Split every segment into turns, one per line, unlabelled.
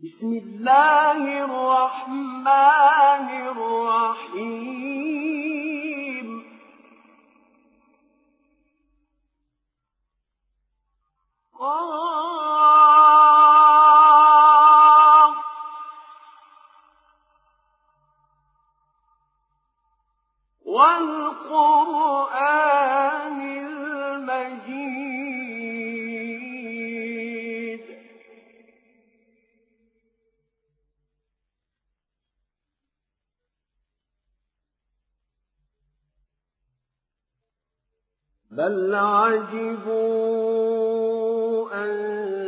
بسم الله الرحمن الرحيم. والقرآن بل عجبوا أن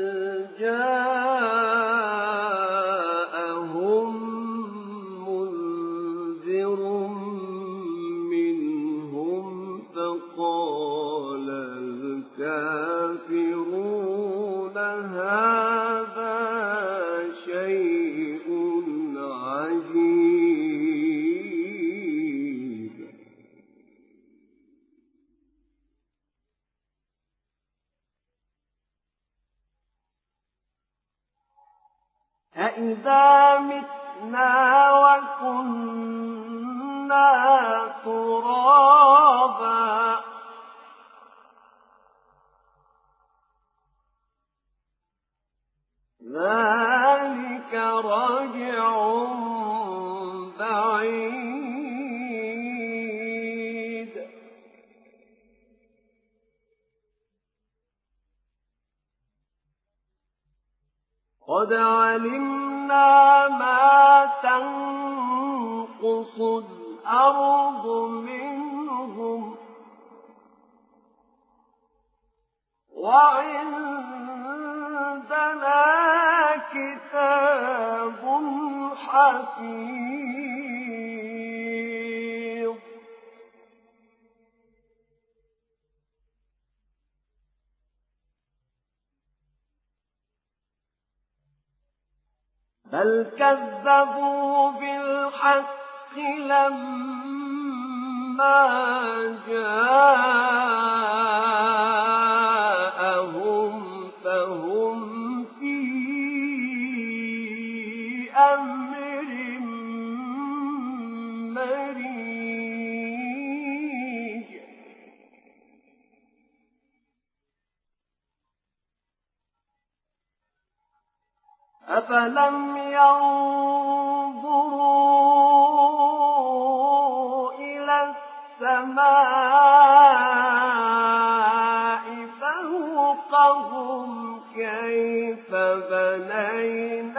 تُرَابًا. ذَٰلِكَ رَجْعٌ بَعِيدٌ. قَدْ عَلِمْنَا مَا تَنقُصُ الْأَرْضُ مِنْهُمْ ۖ وَعِندَنَا كِتَابٌ حَفِيظٌ. بَلْ كَذَّبُوا بِالْحَقِّ لَمَّا جَاءَهُمْ فَهُمْ فِي أَمْرٍ مَّرِيجٍ. أَفَلَمْ يَنظُرُوا السَّمَاءِ فَوْقَهُمْ كَيْفَ بَنَيْنَاهَا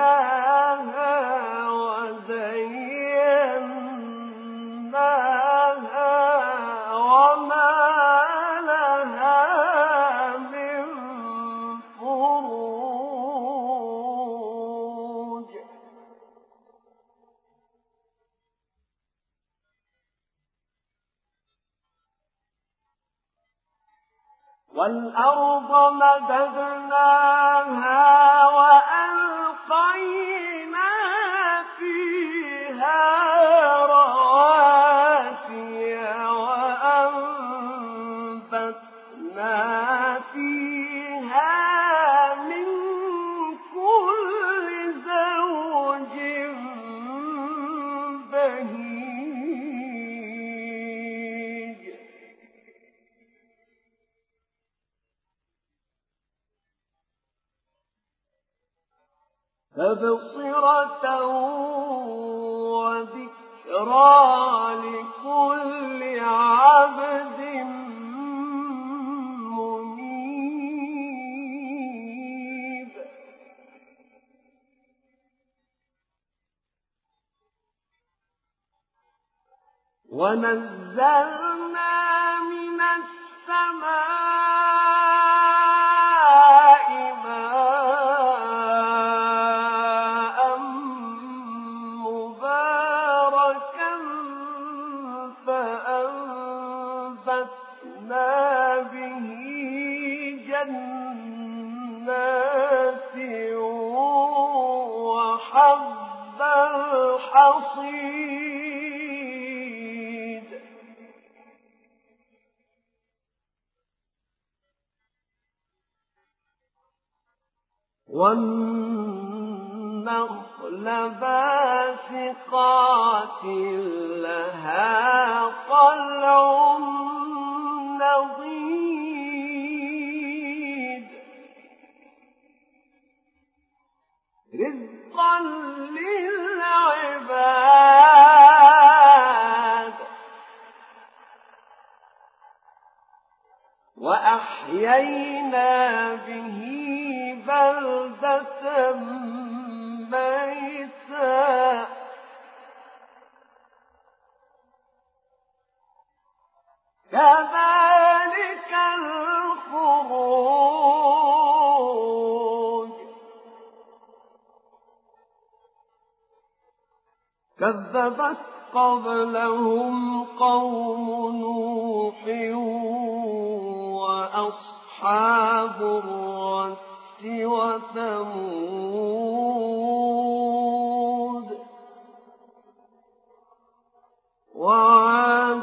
وَالْأَرْضَ مَدَدْنَاهَا وَأَلْقَيْنَا وَذِكْرَىٰ لِكُلِّ عَبْدٍ مُّنِيبٍ. وَنَزَّلْنَا وَحَبَّ الْحَصِيدِ. النخل وأحيينا به بلدة ميتا. كذلك الخروج. كذبت قبلهم قوم نوح وأصحاب الرس وثمود وعاد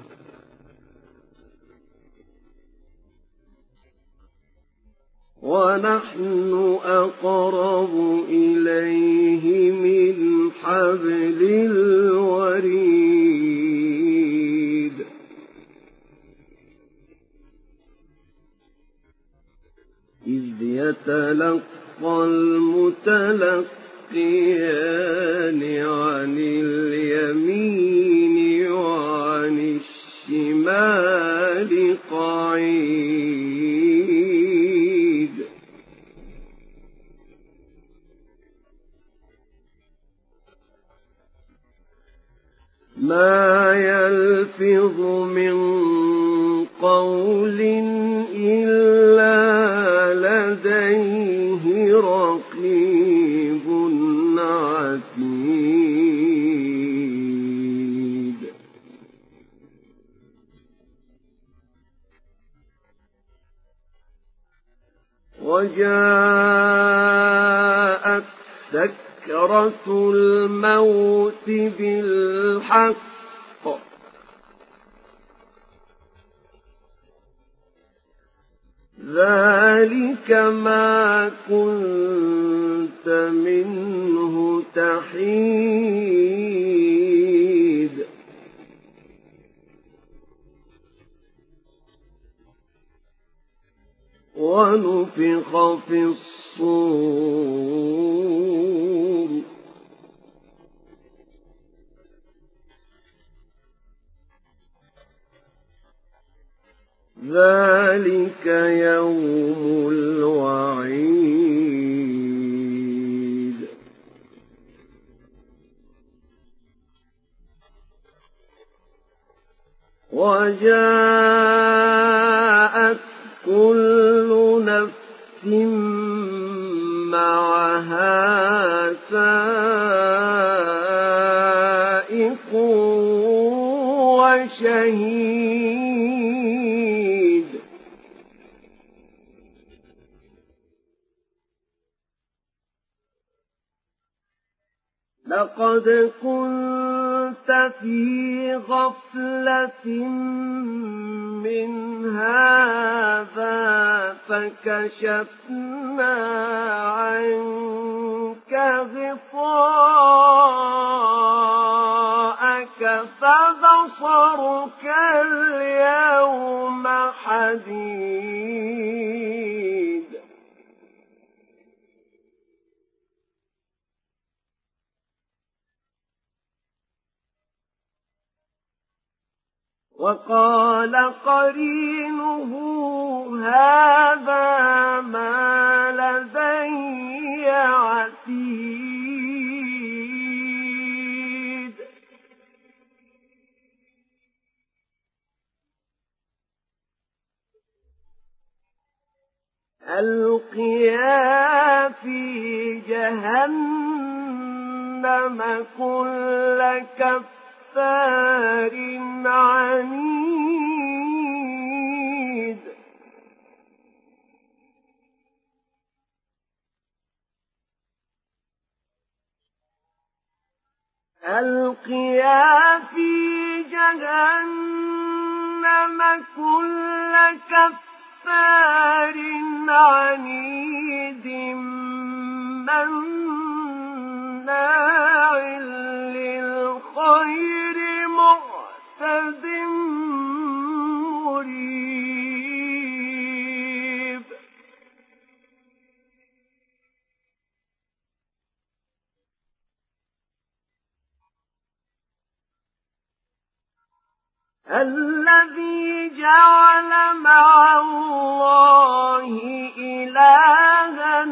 ونحن أقرب إليه. ونفخ في الصور. سائق وشهيد. لقد كنت في غفلة من هذا فكشفنا عنك غطاءك فبصرك اليوم حديد. وقال قرينه هذا ما ألقيا في جهنم كل كفار عنيد. ألقيا في جهنم كل كفار عنيد مناع للخير معتد مريب. الذي جعل مع الله إلها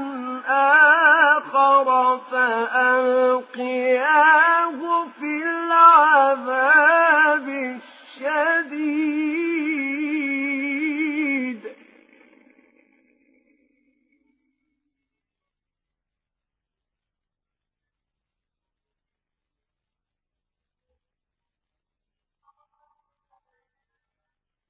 آخر فألقياه في العذاب.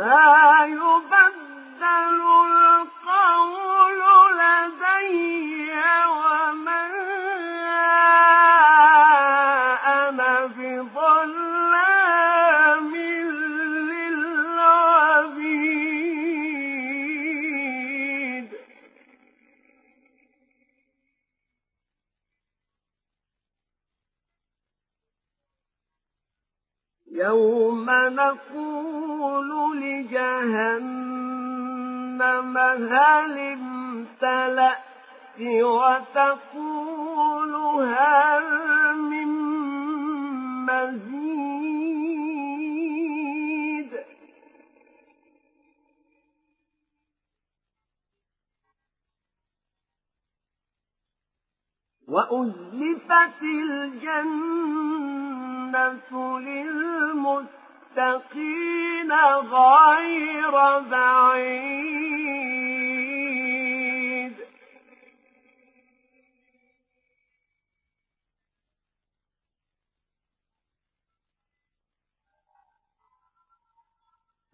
ما يبدل وتقول هل من مزيد؟ وأزلفت الجنة للمتقين غير بعيد.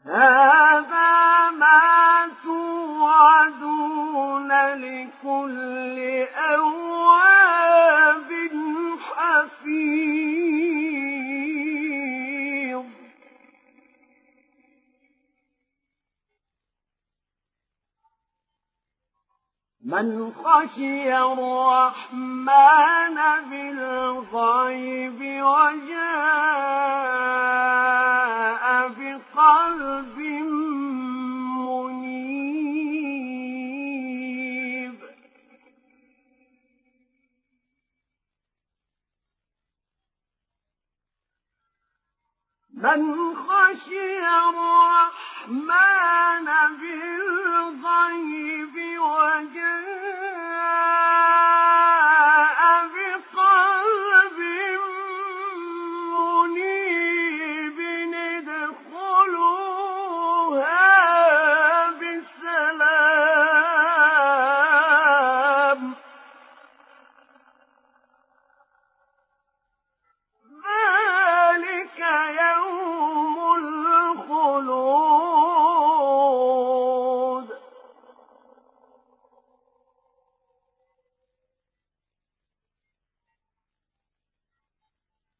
هذا ما توعدون لكل أواب حفيظ. من خشي الرحمن بالغيب وجاء من خشي الرحمن بالغيب وجاء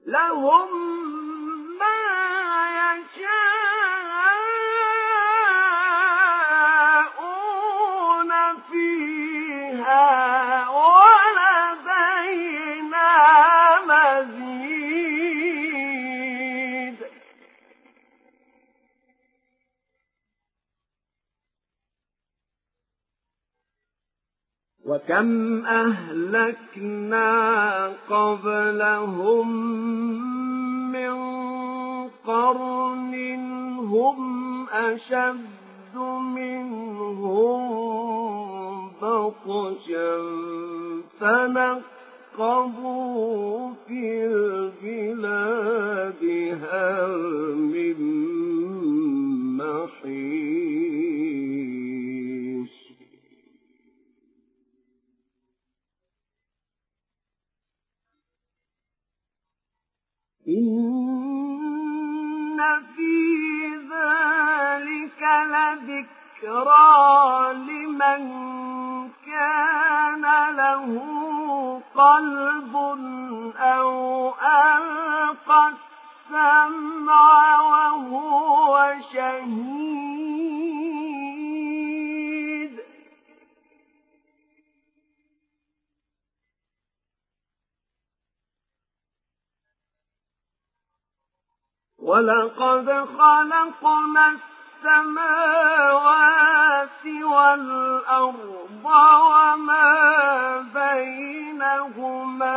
لهم ما يشاءون فيها ولدينا وكم أهلكنا قبلهم من قرن هم أشد منهم بطشا فنقبوا في البلاد هل السمع وهو شهيد. ولقد خلقنا السماوات والأرض وما بينهما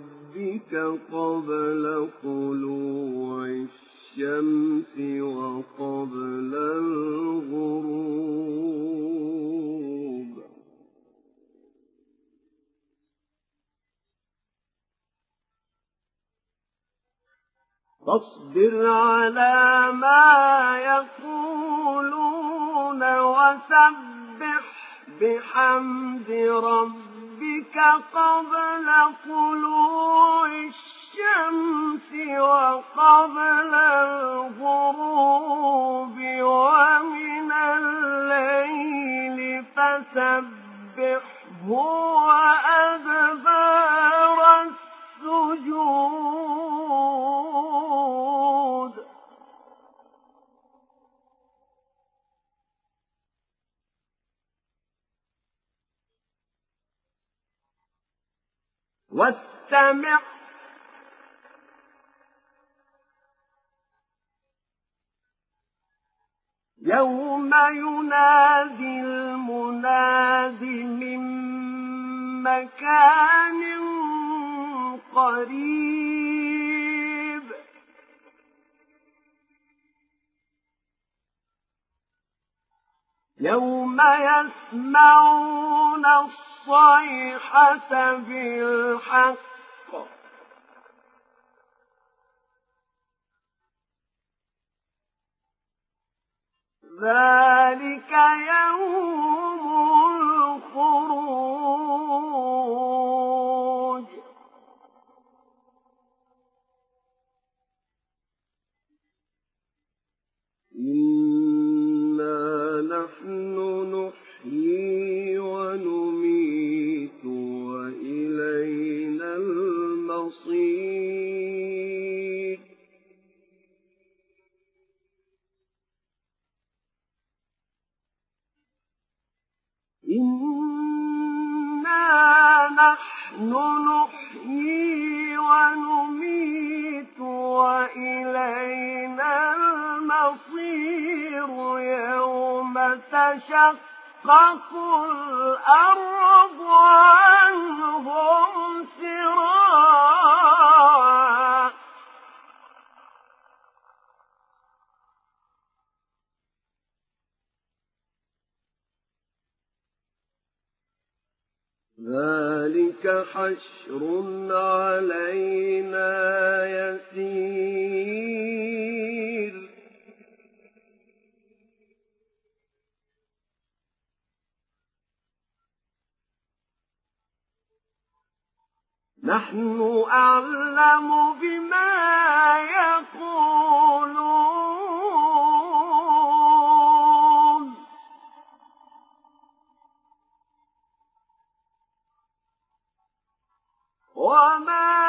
قبل طلوع الشمس وقبل الغروب. فاصبر على ما يقولون وسبح بحمد ربك قبل طلوع الشمس وقبل الغروب ومن الليل فسبحه وأدبار السجود. واستمع يوم ينادي المناد من مكان قريب. يوم يسمعون الصيحة بالحق. ذلك يوم الخروج. نحن أعلم بما يقولون. وما